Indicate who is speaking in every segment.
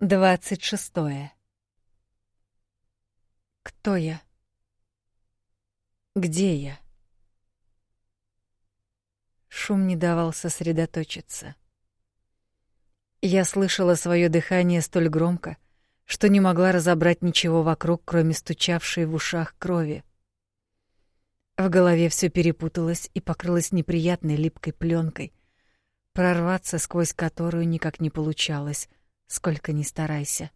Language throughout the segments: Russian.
Speaker 1: Двадцать шестое. Кто я? Где я? Шум не давал сосредоточиться. Я слышала свое дыхание столь громко, что не могла разобрать ничего вокруг, кроме стучавшей в ушах крови. В голове все перепуталось и покрылось неприятной липкой пленкой, прорваться сквозь которую никак не получалось, сколько ни старайся.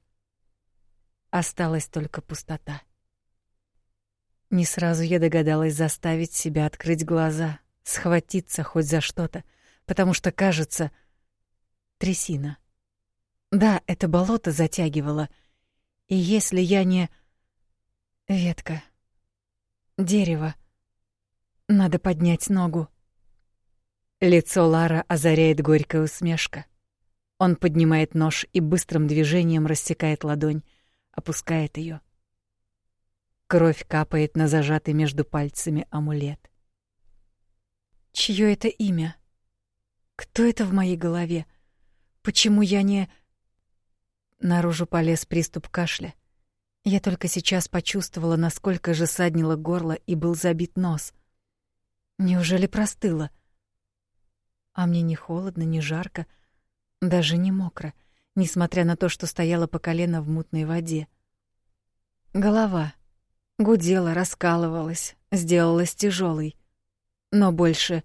Speaker 1: Осталась только пустота. Не сразу я догадалась заставить себя открыть глаза, схватиться хоть за что-то, потому что, кажется, трясина. Да, это болото затягивало, и если я не... Ветка. Дерево. Надо поднять ногу. Лицо Лара озаряет горькая усмешка. Он поднимает нож и быстрым движением рассекает ладонь, опускает ее. Кровь капает на зажатый между пальцами амулет. Чье это имя? Кто это в моей голове? Почему я не... Наружу полез приступ кашля. Я только сейчас почувствовала, насколько же саднило горло и был забит нос. Неужели простыло? А мне не холодно, не жарко, даже не мокро, несмотря на то, что стояла по колено в мутной воде. Голова гудела, раскалывалась, сделалась тяжелой, но больше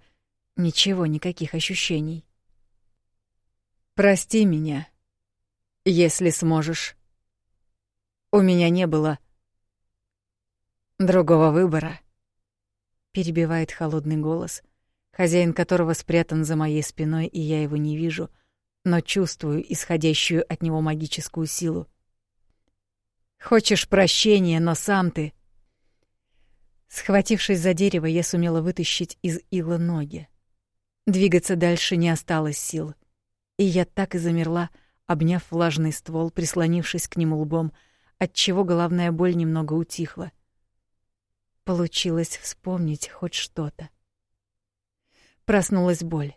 Speaker 1: ничего, никаких ощущений. Прости меня, если сможешь. У меня не было другого выбора. Перебивает холодный голос, хозяин которого спрятан за моей спиной, и я его не вижу, но чувствую исходящую от него магическую силу. Хочешь прощения, но сам ты... Схватившись за дерево, я сумела вытащить из ила ноги. Двигаться дальше не осталось сил — и я так и замерла, обняв влажный ствол, прислонившись к нему лбом, отчего головная боль немного утихла. Получилось вспомнить хоть что-то. Проснулась боль.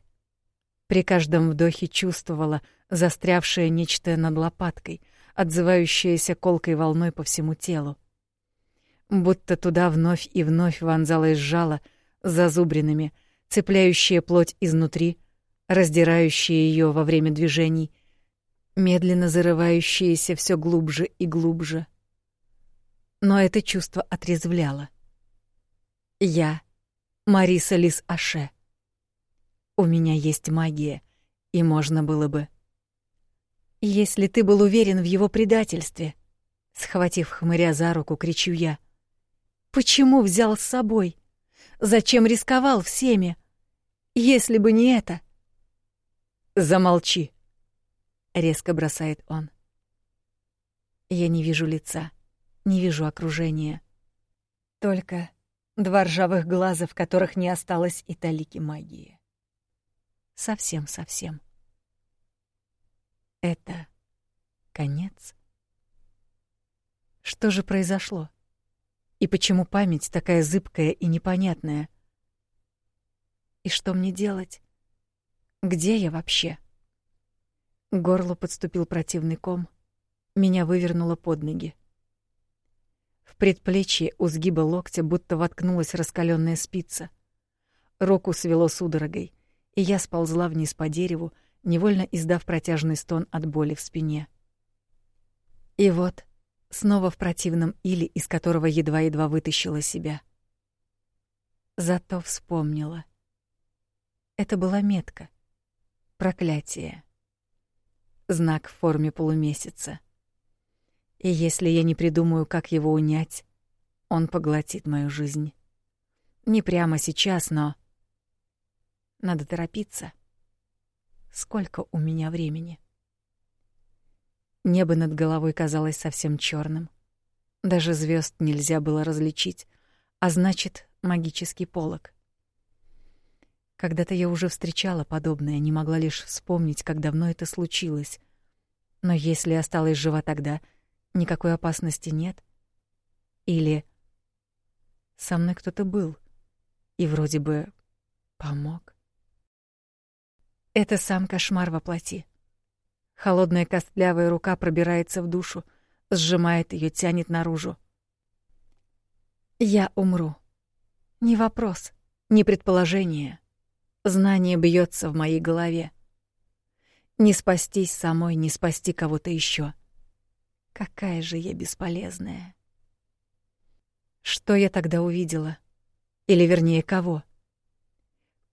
Speaker 1: При каждом вдохе чувствовала застрявшее нечто над лопаткой, отзывающееся колкой волной по всему телу. Будто туда вновь и вновь вонзалось жало зазубринами, цепляющее плоть изнутри — раздирающие ее во время движений, медленно зарывающиеся все глубже и глубже. Но это чувство отрезвляло. Я Мариса Лис Аше. У меня есть магия, и можно было бы если ты был уверен в его предательстве, схватив хмыря за руку, кричу я. Почему взял с собой? Зачем рисковал всеми? Если бы не это, Замолчи, резко бросает он. Я не вижу лица, не вижу окружения. Только два ржавых глаза, в которых не осталось и талики магии. Совсем-совсем. Это конец. Что же произошло? И почему память такая зыбкая и непонятная? И что мне делать? Где я вообще? К горлу подступил противный ком. Меня вывернуло под ноги. В предплечье у сгиба локтя будто воткнулась раскаленная спица. Руку свело судорогой, и я сползла вниз по дереву, невольно издав протяжный стон от боли в спине. И вот, снова в противном иле, из которого едва-едва вытащила себя. Зато вспомнила. Это была метка — Проклятие. Знак в форме полумесяца. И если я не придумаю, как его унять, он поглотит мою жизнь. Не прямо сейчас, но надо торопиться. Сколько у меня времени? Небо над головой казалось совсем черным. Даже звезд нельзя было различить, а значит, магический полог. Когда-то я уже встречала подобное, не могла лишь вспомнить, как давно это случилось. Но если осталась жива тогда, никакой опасности нет. Или со мной кто-то был и вроде бы помог. Это сам кошмар воплоти. Холодная костлявая рука пробирается в душу, сжимает ее, тянет наружу. Я умру. Не вопрос, не предположение. Знание бьется в моей голове. Не спастись самой, не спасти кого-то еще. Какая же я бесполезная. Что я тогда увидела? Или вернее, кого?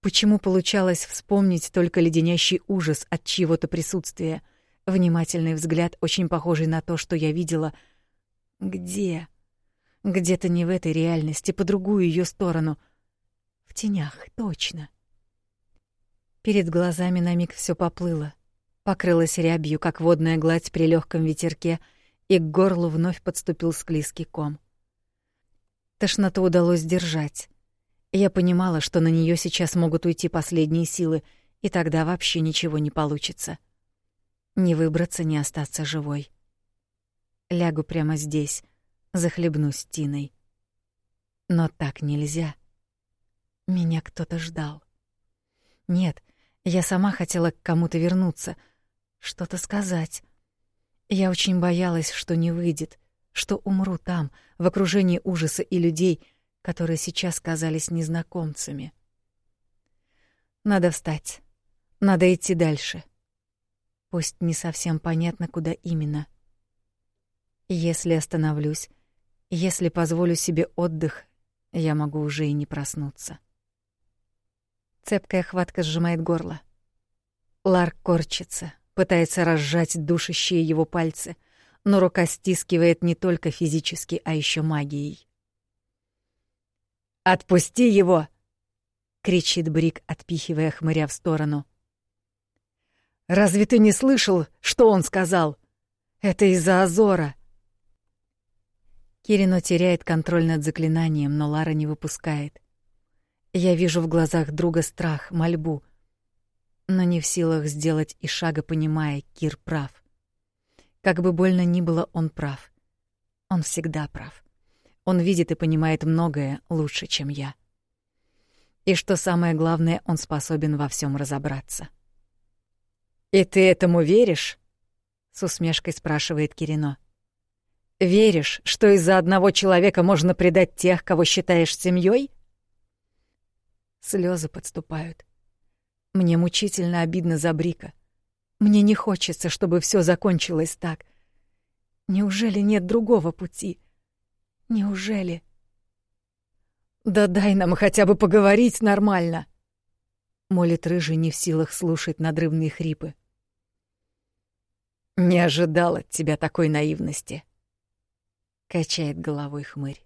Speaker 1: Почему получалось вспомнить только леденящий ужас от чьего-то присутствия — Внимательный взгляд, очень похожий на то, что я видела. Где? Где-то не в этой реальности, по другую ее сторону. В тенях, точно. Перед глазами на миг все поплыло, покрылось рябью, как водная гладь при легком ветерке, и к горлу вновь подступил склизкий ком. Тошноту удалось сдержать. Я понимала, что на нее сейчас могут уйти последние силы, и тогда вообще ничего не получится. Не выбраться, не остаться живой. Лягу прямо здесь, захлебнусь Тиной. Но так нельзя. Меня кто-то ждал. Нет, я сама хотела к кому-то вернуться, что-то сказать. Я очень боялась, что не выйдет, что умру там, в окружении ужаса и людей, которые сейчас казались незнакомцами. Надо встать. Надо идти дальше. — Пусть не совсем понятно, куда именно. Если остановлюсь, если позволю себе отдых, я могу уже и не проснуться. Цепкая хватка сжимает горло. Ларк корчится, пытается разжать душащие его пальцы, но рука стискивает не только физически, а еще магией. «Отпусти его!» — кричит Брик, отпихивая хмыря в сторону. Разве ты не слышал, что он сказал? Это из-за Азора. Кирино теряет контроль над заклинанием, но Лара не выпускает. Я вижу в глазах друга страх, мольбу, но не в силах сделать и шага, понимая, Кир прав. Как бы больно ни было, он прав. Он всегда прав. Он видит и понимает многое лучше, чем я. И что самое главное, он способен во всем разобраться. «И ты этому веришь?» — с усмешкой спрашивает Кирино. «Веришь, что из-за одного человека можно предать тех, кого считаешь семьей? Слезы подступают. Мне мучительно обидно за Брика. Мне не хочется, чтобы все закончилось так. Неужели нет другого пути? Неужели? Да дай нам хотя бы поговорить нормально. Молит рыжий, не в силах слушать надрывные хрипы. «Не ожидал от тебя такой наивности», — качает головой хмырь.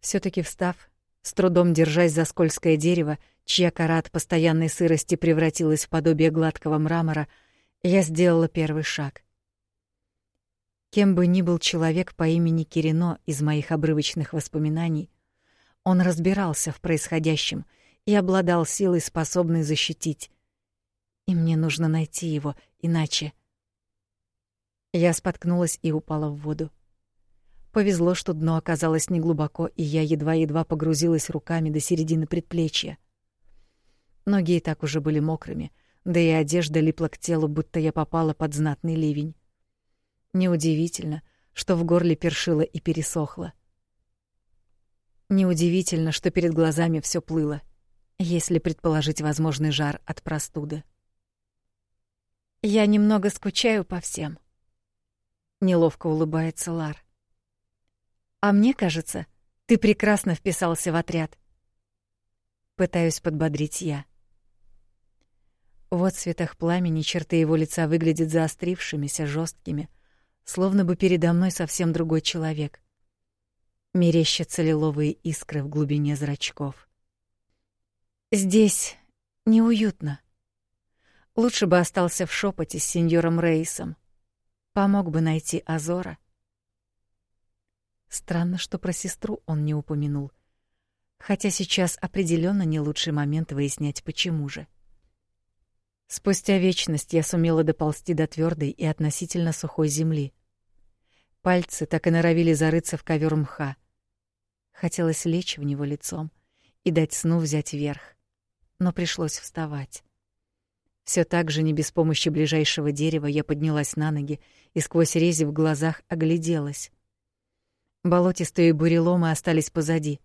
Speaker 1: все таки встав, с трудом держась за скользкое дерево, чья кора от постоянной сырости превратилась в подобие гладкого мрамора, я сделала первый шаг. Кем бы ни был человек по имени Кирино из моих обрывочных воспоминаний, он разбирался в происходящем — и обладал силой, способной защитить. И мне нужно найти его, иначе... Я споткнулась и упала в воду. Повезло, что дно оказалось неглубоко, и я едва-едва погрузилась руками до середины предплечья. Ноги и так уже были мокрыми, да и одежда липла к телу, будто я попала под знатный ливень. Неудивительно, что в горле першило и пересохло. Неудивительно, что перед глазами все плыло если предположить возможный жар от простуды. Я немного скучаю по всем. Неловко улыбается Лар. А мне кажется, ты прекрасно вписался в отряд. Пытаюсь подбодрить я. Вот в светах пламени черты его лица выглядят заострившимися, жесткими, словно бы передо мной совсем другой человек. Мерещатся лиловые искры в глубине зрачков. Здесь неуютно. Лучше бы остался в шепоте с сеньором Рейсом. Помог бы найти Азора. Странно, что про сестру он не упомянул. Хотя сейчас определенно не лучший момент выяснять, почему же. Спустя вечность я сумела доползти до твердой и относительно сухой земли. Пальцы так и норовили зарыться в ковер мха. Хотелось лечь в него лицом и дать сну взять верх но пришлось вставать. Все так же, не без помощи ближайшего дерева, я поднялась на ноги и сквозь рези в глазах огляделась. Болотистые буреломы остались позади.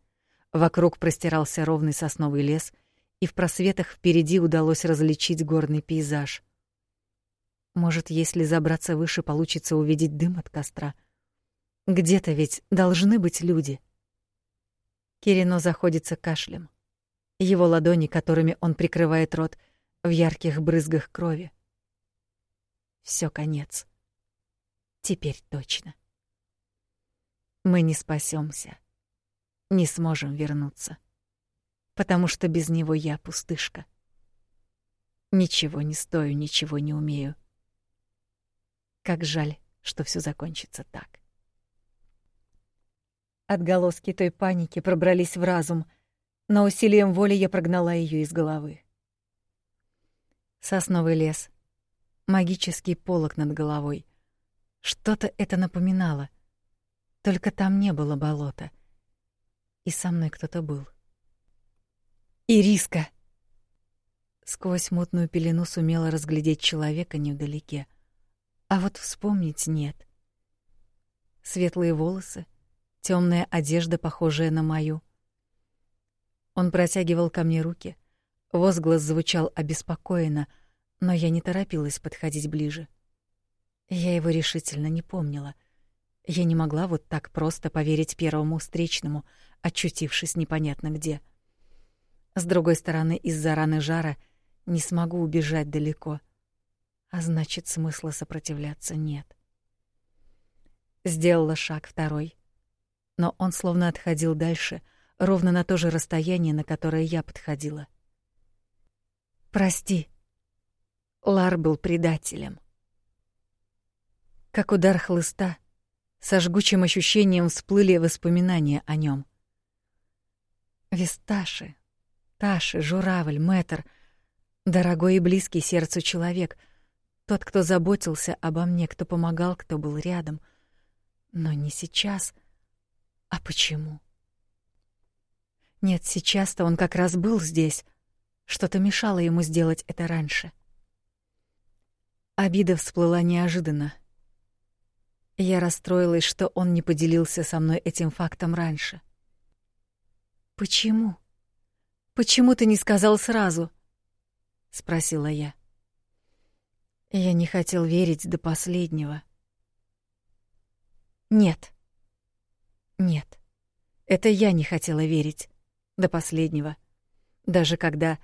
Speaker 1: Вокруг простирался ровный сосновый лес, и в просветах впереди удалось различить горный пейзаж. Может, если забраться выше, получится увидеть дым от костра. Где-то ведь должны быть люди. Кирино заходится кашлем. Его ладони, которыми он прикрывает рот, в ярких брызгах крови. Всё конец. Теперь точно. Мы не спасёмся. Не сможем вернуться. Потому что без него я пустышка. Ничего не стою, ничего не умею. Как жаль, что всё закончится так. Отголоски той паники пробрались в разум, но усилием воли я прогнала её из головы. Сосновый лес, магический полог над головой. Что-то это напоминало. Только там не было болота. И со мной кто-то был. Ириска. Сквозь мутную пелену сумела разглядеть человека невдалеке. А вот вспомнить нет. Светлые волосы, темная одежда, похожая на мою. Он протягивал ко мне руки. Возглас звучал обеспокоенно, но я не торопилась подходить ближе. Я его решительно не помнила. Я не могла вот так просто поверить первому встречному, очутившись непонятно где. С другой стороны, из-за раны жара не смогу убежать далеко, а значит, смысла сопротивляться нет. Сделала шаг второй, но он словно отходил дальше, ровно на то же расстояние, на которое я подходила. Прости. Лар был предателем. Как удар хлыста, со жгучим ощущением всплыли воспоминания о нем. Висташи, Таши, журавль, мэтр, дорогой и близкий сердцу человек, тот, кто заботился обо мне, кто помогал, кто был рядом. Но не сейчас. А почему? Нет, сейчас-то он как раз был здесь. Что-то мешало ему сделать это раньше. Обида всплыла неожиданно. Я расстроилась, что он не поделился со мной этим фактом раньше. Почему? Почему ты не сказал сразу? спросила я. Я не хотел верить до последнего. Нет. Нет. Это я не хотела верить до последнего. Даже когда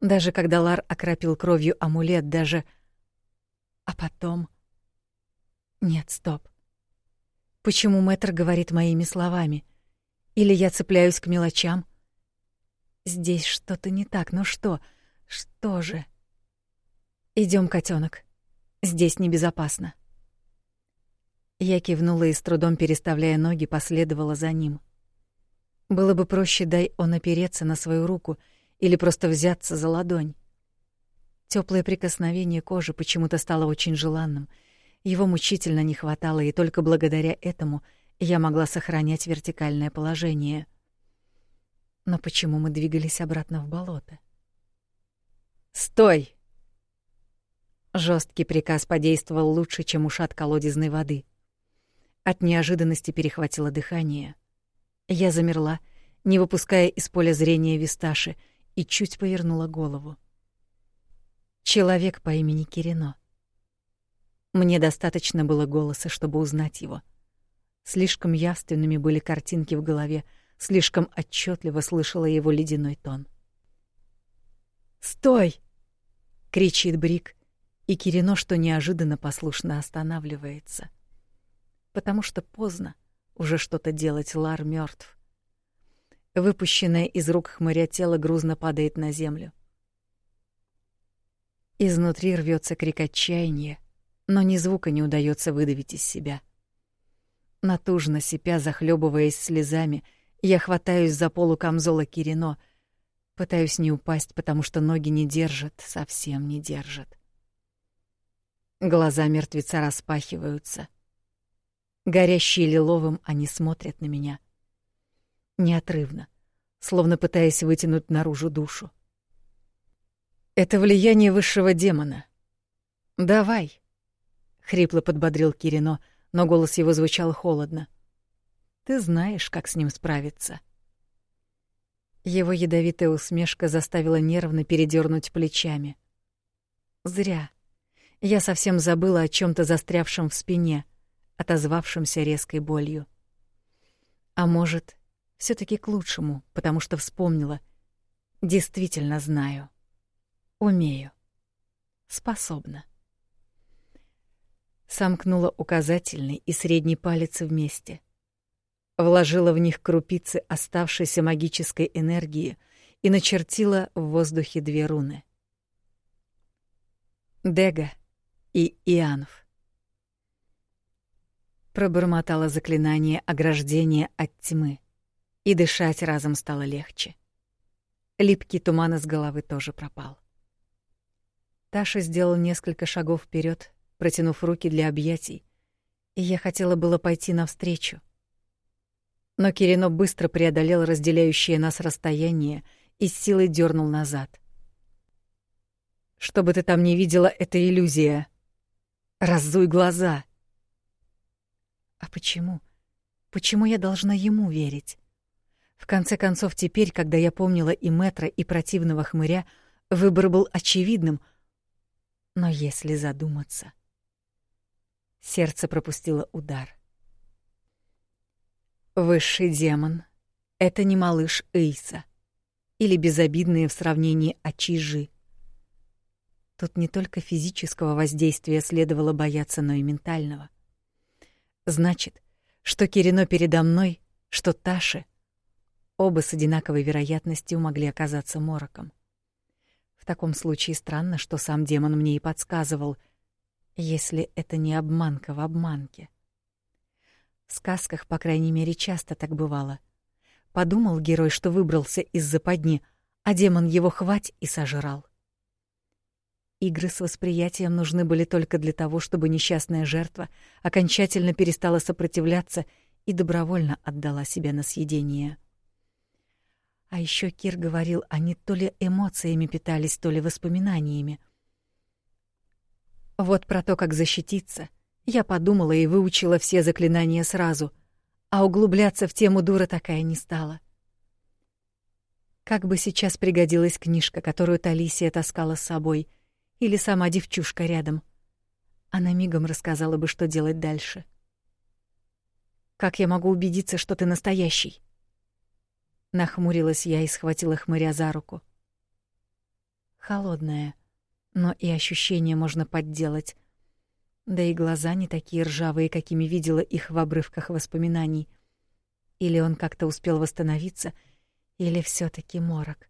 Speaker 1: даже когда Лар окропил кровью амулет, даже а потом Нет, стоп. Почему Мэтр говорит моими словами? Или я цепляюсь к мелочам? Здесь что-то не так, но что? Что же? Идем, котенок. Здесь небезопасно. Я кивнула и с трудом переставляя ноги, последовала за ним. Было бы проще, дай он опереться на свою руку или просто взяться за ладонь. Теплое прикосновение кожи почему-то стало очень желанным. Его мучительно не хватало, и только благодаря этому я могла сохранять вертикальное положение. Но почему мы двигались обратно в болото? Стой. Жесткий приказ подействовал лучше, чем ушат колодезной воды. От неожиданности перехватило дыхание. Я замерла, не выпуская из поля зрения Висташи, и чуть повернула голову. Человек по имени Кирино. Мне достаточно было голоса, чтобы узнать его. Слишком явственными были картинки в голове, слишком отчетливо слышала его ледяной тон. "Стой!" кричит Брик, и Кирино, что неожиданно послушно останавливается. Потому что поздно уже что-то делать, Лар мертв. Выпущенное из рук хмыря тело грузно падает на землю. Изнутри рвется крик отчаяния, но ни звука не удается выдавить из себя. Натужно сипя, захлебываясь слезами, я хватаюсь за полу камзола Кирино, пытаюсь не упасть, потому что ноги не держат, совсем не держат. Глаза мертвеца распахиваются. Горящие лиловым, они смотрят на меня. Неотрывно, словно пытаясь вытянуть наружу душу. Это влияние высшего демона. Давай, хрипло подбодрил Кирино, но голос его звучал холодно. Ты знаешь, как с ним справиться. Его ядовитая усмешка заставила нервно передернуть плечами. Зря. Я совсем забыла о чем то застрявшем в спине, отозвавшемся резкой болью. А может, все таки к лучшему, потому что вспомнила. Действительно знаю. Умею. Способна. Сомкнула указательный и средний палец вместе. Вложила в них крупицы оставшейся магической энергии и начертила в воздухе две руны. Дега и Ианов. Пробормотала заклинание ограждения от тьмы, и дышать разом стало легче. Липкий туман из головы тоже пропал. Таша сделал несколько шагов вперед, протянув руки для объятий, и я хотела было пойти навстречу. Но Кирино быстро преодолел разделяющее нас расстояние и с силой дернул назад. Что бы ты там ни видела, это иллюзия. Разуй глаза. А почему? Почему я должна ему верить? В конце концов, теперь, когда я помнила и метра, и противного хмыря, выбор был очевидным. Но если задуматься... Сердце пропустило удар. Высший демон — это не малыш Эйса или безобидные в сравнении очижи. Тут не только физического воздействия следовало бояться, но и ментального. Значит, что Кирино передо мной, что Таши, оба с одинаковой вероятностью могли оказаться мороком. В таком случае странно, что сам демон мне и подсказывал, если это не обманка в обманке. В сказках, по крайней мере, часто так бывало. Подумал герой, что выбрался из западни, а демон его хвать и сожрал. Игры с восприятием нужны были только для того, чтобы несчастная жертва окончательно перестала сопротивляться и добровольно отдала себя на съедение. А еще Кир говорил, они то ли эмоциями питались, то ли воспоминаниями. Вот про то, как защититься, я подумала и выучила все заклинания сразу, а углубляться в тему дура такая не стала. Как бы сейчас пригодилась книжка, которую Талисия таскала с собой — или сама девчушка рядом. Она мигом рассказала бы, что делать дальше. Как я могу убедиться, что ты настоящий? Нахмурилась я и схватила хмыря за руку. Холодная, но и ощущение можно подделать. Да и глаза не такие ржавые, какими видела их в обрывках воспоминаний. Или он как-то успел восстановиться, или все таки морок.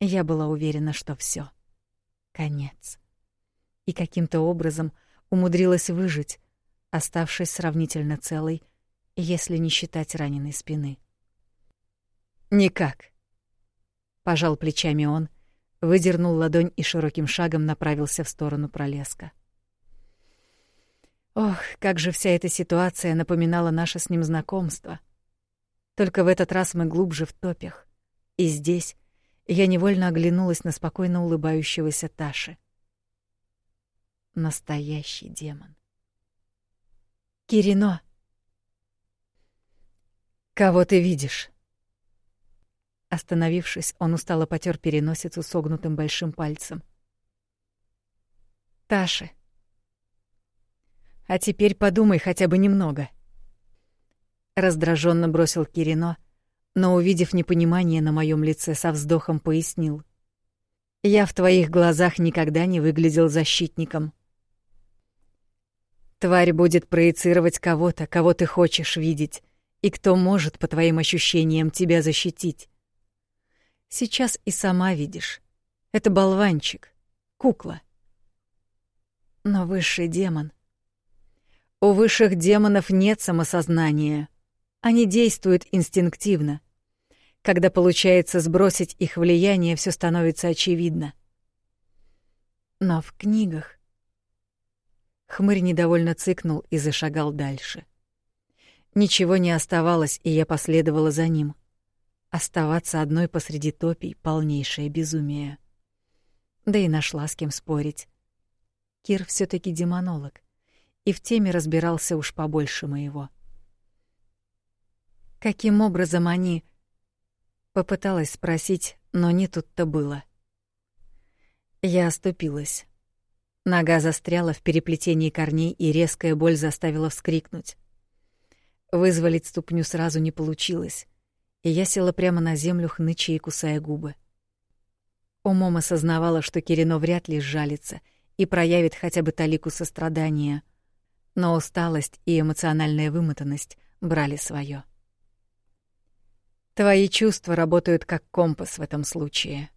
Speaker 1: Я была уверена, что все конец. И каким-то образом умудрилась выжить, оставшись сравнительно целой, если не считать раненой спины. Никак. Пожал плечами он, выдернул ладонь и широким шагом направился в сторону пролеска. Ох, как же вся эта ситуация напоминала наше с ним знакомство. Только в этот раз мы глубже в топях. И здесь я невольно оглянулась на спокойно улыбающегося Таши. Настоящий демон. Кирино. Кого ты видишь? Остановившись, он устало потер переносицу согнутым большим пальцем. Таши. А теперь подумай хотя бы немного. Раздраженно бросил Кирино но, увидев непонимание на моем лице, со вздохом пояснил. «Я в твоих глазах никогда не выглядел защитником. Тварь будет проецировать кого-то, кого ты хочешь видеть, и кто может, по твоим ощущениям, тебя защитить. Сейчас и сама видишь. Это болванчик, кукла. Но высший демон... У высших демонов нет самосознания. Они действуют инстинктивно. Когда получается сбросить их влияние, все становится очевидно. Но в книгах... Хмырь недовольно цыкнул и зашагал дальше. Ничего не оставалось, и я последовала за ним. Оставаться одной посреди топий — полнейшее безумие. Да и нашла с кем спорить. Кир все таки демонолог, и в теме разбирался уж побольше моего. Каким образом они... Попыталась спросить, но не тут-то было. Я оступилась. Нога застряла в переплетении корней, и резкая боль заставила вскрикнуть. Вызволить ступню сразу не получилось, и я села прямо на землю, хныча и кусая губы. Умом осознавала, что Кирино вряд ли сжалится и проявит хотя бы талику сострадания, но усталость и эмоциональная вымотанность брали свое. Твои чувства работают как компас в этом случае.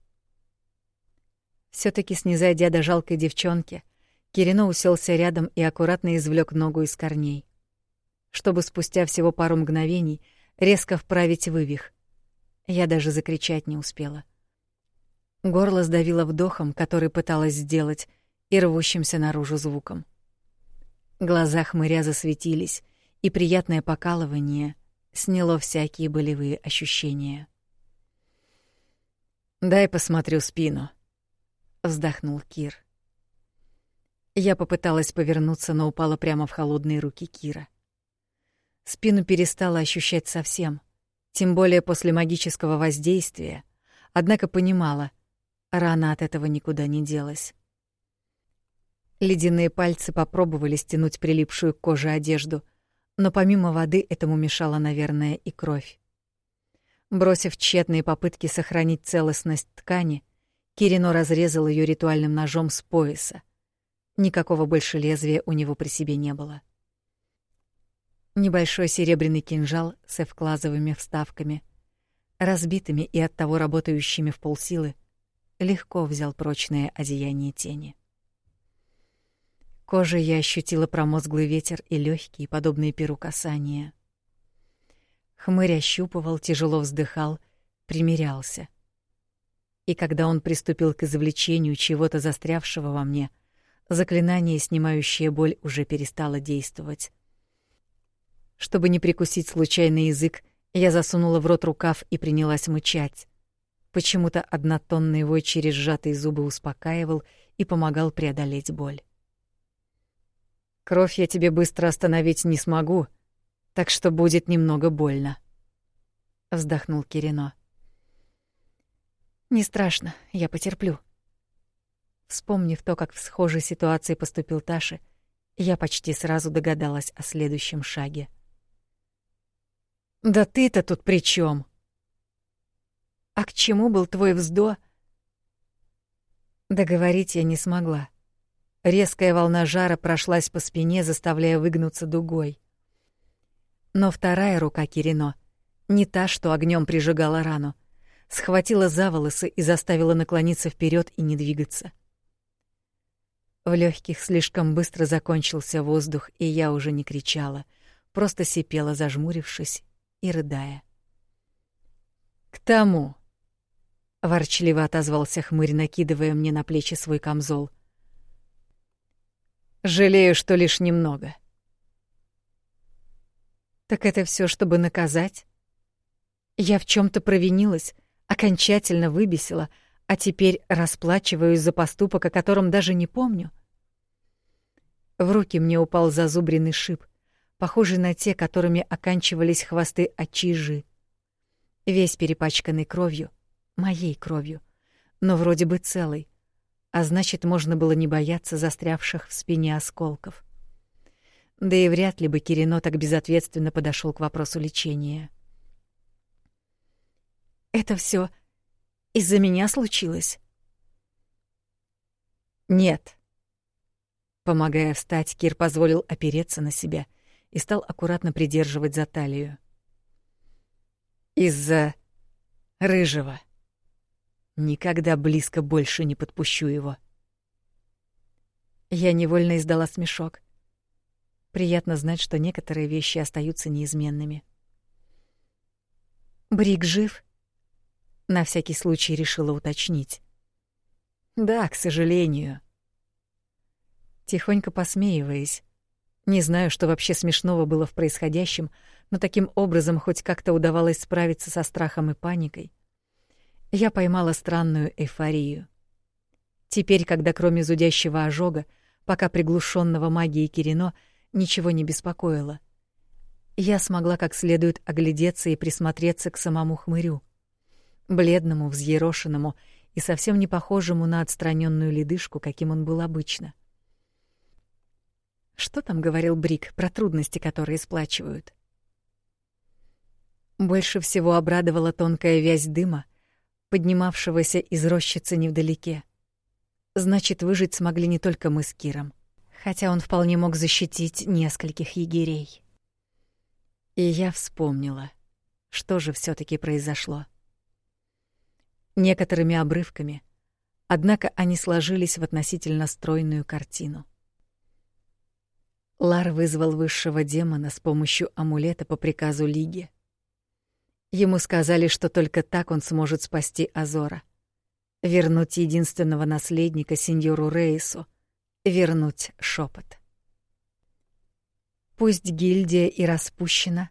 Speaker 1: все таки снизойдя до жалкой девчонки, Кирино уселся рядом и аккуратно извлек ногу из корней, чтобы спустя всего пару мгновений резко вправить вывих. Я даже закричать не успела. Горло сдавило вдохом, который пыталась сделать, и рвущимся наружу звуком. Глаза хмыря засветились, и приятное покалывание сняло всякие болевые ощущения. «Дай посмотрю спину», — вздохнул Кир. Я попыталась повернуться, но упала прямо в холодные руки Кира. Спину перестала ощущать совсем, тем более после магического воздействия, однако понимала, рана от этого никуда не делась. Ледяные пальцы попробовали стянуть прилипшую к коже одежду, но помимо воды этому мешала, наверное, и кровь. Бросив тщетные попытки сохранить целостность ткани, Кирино разрезал ее ритуальным ножом с пояса. Никакого больше лезвия у него при себе не было. Небольшой серебряный кинжал с эвклазовыми вставками, разбитыми и оттого работающими в полсилы, легко взял прочное одеяние тени. Кожей я ощутила промозглый ветер и легкие, подобные перу касания. Хмырь ощупывал, тяжело вздыхал, примирялся. И когда он приступил к извлечению чего-то застрявшего во мне, заклинание, снимающее боль, уже перестало действовать. Чтобы не прикусить случайный язык, я засунула в рот рукав и принялась мычать. Почему-то однотонный вой через сжатые зубы успокаивал и помогал преодолеть боль. Кровь я тебе быстро остановить не смогу, так что будет немного больно. Вздохнул Кирино. Не страшно, я потерплю. Вспомнив то, как в схожей ситуации поступил Таши, я почти сразу догадалась о следующем шаге. Да ты-то тут при чем? А к чему был твой вздо? Договорить я не смогла. Резкая волна жара прошлась по спине, заставляя выгнуться дугой. Но вторая рука Кирино, не та, что огнем прижигала рану, схватила за волосы и заставила наклониться вперед и не двигаться. В легких слишком быстро закончился воздух, и я уже не кричала, просто сипела, зажмурившись и рыдая. «К тому!» — ворчливо отозвался хмырь, накидывая мне на плечи свой камзол — Жалею, что лишь немного. Так это все, чтобы наказать? Я в чем то провинилась, окончательно выбесила, а теперь расплачиваюсь за поступок, о котором даже не помню. В руки мне упал зазубренный шип, похожий на те, которыми оканчивались хвосты очижи. Весь перепачканный кровью, моей кровью, но вроде бы целый а значит, можно было не бояться застрявших в спине осколков. Да и вряд ли бы Кирино так безответственно подошел к вопросу лечения. Это все из-за меня случилось? Нет. Помогая встать, Кир позволил опереться на себя и стал аккуратно придерживать за талию. Из-за рыжего. Никогда близко больше не подпущу его. Я невольно издала смешок. Приятно знать, что некоторые вещи остаются неизменными. Брик жив? На всякий случай решила уточнить. Да, к сожалению. Тихонько посмеиваясь, не знаю, что вообще смешного было в происходящем, но таким образом хоть как-то удавалось справиться со страхом и паникой я поймала странную эйфорию. Теперь, когда кроме зудящего ожога, пока приглушенного магией Кирино, ничего не беспокоило, я смогла как следует оглядеться и присмотреться к самому хмырю, бледному, взъерошенному и совсем не похожему на отстраненную ледышку, каким он был обычно. Что там говорил Брик про трудности, которые сплачивают? Больше всего обрадовала тонкая вязь дыма, поднимавшегося из рощицы невдалеке. Значит, выжить смогли не только мы с Киром, хотя он вполне мог защитить нескольких егерей. И я вспомнила, что же все таки произошло. Некоторыми обрывками, однако они сложились в относительно стройную картину. Лар вызвал высшего демона с помощью амулета по приказу Лиги. Ему сказали, что только так он сможет спасти Азора, вернуть единственного наследника сеньору Рейсу, вернуть шепот. Пусть гильдия и распущена,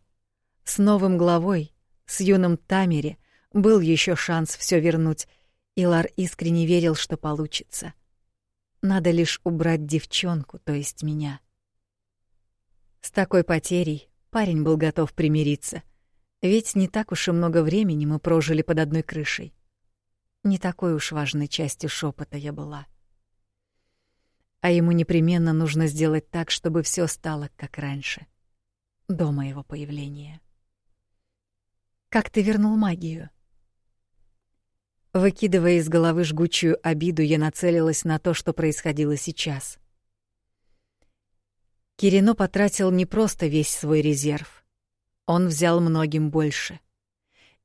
Speaker 1: с новым главой, с юным Тамери, был еще шанс все вернуть, и Лар искренне верил, что получится. Надо лишь убрать девчонку, то есть меня. С такой потерей парень был готов примириться, ведь не так уж и много времени мы прожили под одной крышей. Не такой уж важной частью шепота я была а ему непременно нужно сделать так, чтобы все стало как раньше, до моего появления. Как ты вернул магию? Выкидывая из головы жгучую обиду, я нацелилась на то, что происходило сейчас. Кирино потратил не просто весь свой резерв. Он взял многим больше.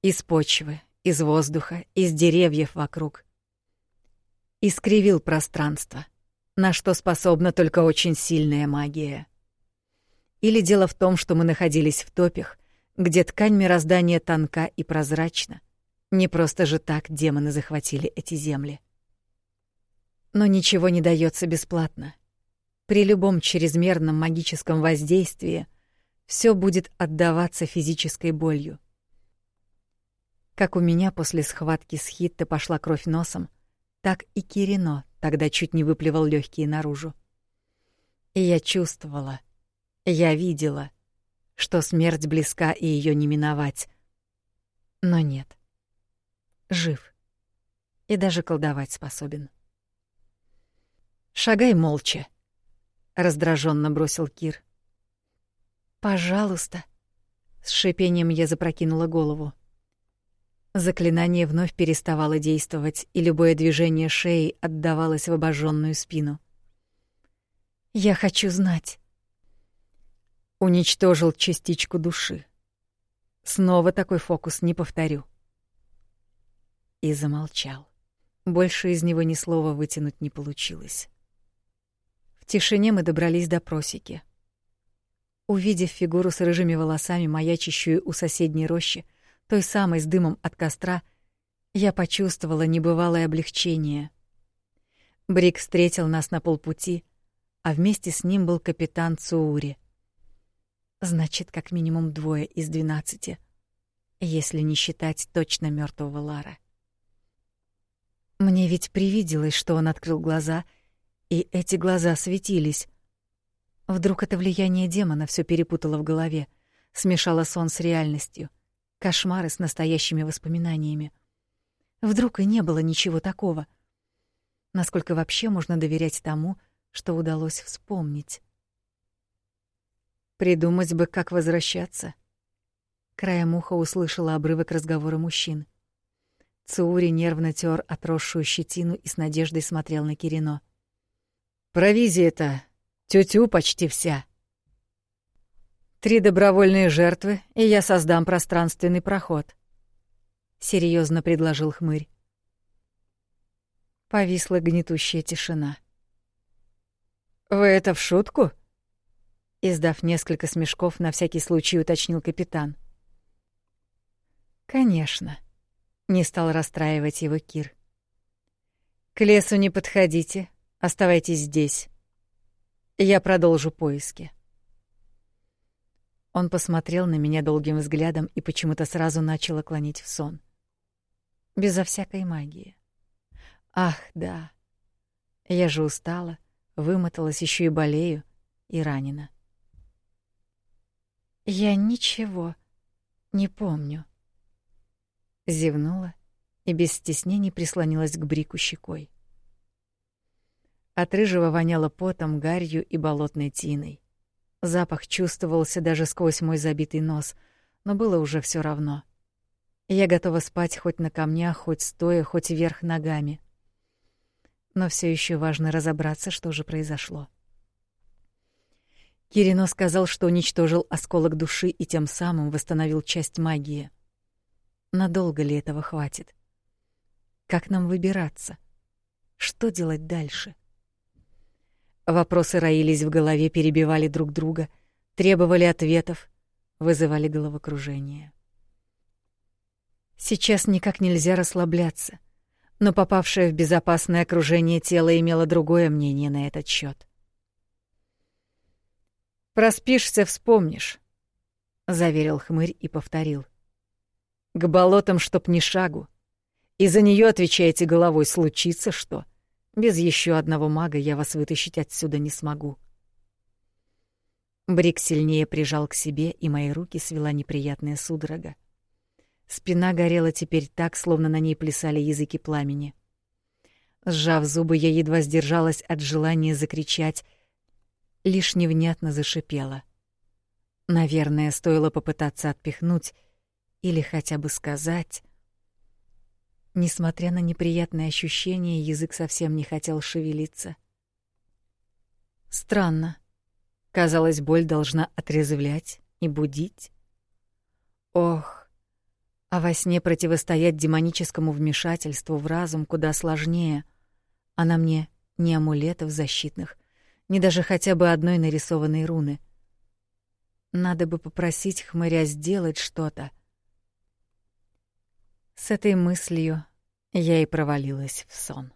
Speaker 1: Из почвы, из воздуха, из деревьев вокруг. Искривил пространство — на что способна только очень сильная магия. Или дело в том, что мы находились в топях, где ткань мироздания тонка и прозрачна. Не просто же так демоны захватили эти земли. Но ничего не дается бесплатно. При любом чрезмерном магическом воздействии все будет отдаваться физической болью. Как у меня после схватки с Хитте пошла кровь носом, так и Кирино тогда чуть не выплевал легкие наружу. И я чувствовала, я видела, что смерть близка и ее не миновать. Но нет. Жив. И даже колдовать способен. Шагай молча, раздраженно бросил Кир. Пожалуйста, с шипением я запрокинула голову. Заклинание вновь переставало действовать, и любое движение шеи отдавалось в обожженную спину. Я хочу знать. Уничтожил частичку души. Снова такой фокус не повторю. И замолчал. Больше из него ни слова вытянуть не получилось. В тишине мы добрались до просеки. Увидев фигуру с рыжими волосами, маячащую у соседней рощи, той самой с дымом от костра, я почувствовала небывалое облегчение. Брик встретил нас на полпути, а вместе с ним был капитан Цуури. Значит, как минимум двое из двенадцати, если не считать точно мертвого Лара. Мне ведь привиделось, что он открыл глаза, и эти глаза светились. Вдруг это влияние демона все перепутало в голове, смешало сон с реальностью — кошмары с настоящими воспоминаниями. Вдруг и не было ничего такого. Насколько вообще можно доверять тому, что удалось вспомнить? Придумать бы, как возвращаться. Краем уха услышала обрывок разговора мужчин. Цури нервно тер отросшую щетину и с надеждой смотрел на Кирино. «Провизия-то тю-тю почти вся», Три добровольные жертвы, и я создам пространственный проход. Серьезно предложил хмырь. Повисла гнетущая тишина. Вы это в шутку? Издав несколько смешков, на всякий случай уточнил капитан. Конечно, не стал расстраивать его Кир. К лесу не подходите, оставайтесь здесь. Я продолжу поиски. Он посмотрел на меня долгим взглядом и почему-то сразу начал клонить в сон. Безо всякой магии. Ах, да. Я же устала, вымоталась, еще и болею и ранена. Я ничего не помню. Зевнула и без стеснений прислонилась к Брику щекой. От рыжего воняло потом, гарью и болотной тиной. Запах чувствовался даже сквозь мой забитый нос, но было уже все равно. Я готова спать хоть на камнях, хоть стоя, хоть вверх ногами. Но все еще важно разобраться, что же произошло. Кирино сказал, что уничтожил осколок души и тем самым восстановил часть магии. Надолго ли этого хватит? Как нам выбираться? Что делать дальше? Вопросы роились в голове, перебивали друг друга, требовали ответов, вызывали головокружение. Сейчас никак нельзя расслабляться, но попавшее в безопасное окружение тело имело другое мнение на этот счет. Проспишься, вспомнишь, заверил хмырь и повторил. К болотам, чтоб ни шагу. И за нее отвечаете головой, случится что. Без еще одного мага я вас вытащить отсюда не смогу. Брик сильнее прижал к себе, и мои руки свела неприятная судорога. Спина горела теперь так, словно на ней плясали языки пламени. Сжав зубы, я едва сдержалась от желания закричать лишь невнятно зашипела. Наверное, стоило попытаться отпихнуть или хотя бы сказать. Несмотря на неприятные ощущения, язык совсем не хотел шевелиться. Странно. Казалось, боль должна отрезвлять и будить. Ох, а во сне противостоять демоническому вмешательству в разум куда сложнее. А на мне ни амулетов защитных, ни даже хотя бы одной нарисованной руны. Надо бы попросить хмыря сделать что-то. С этой мыслью я и провалилась в сон.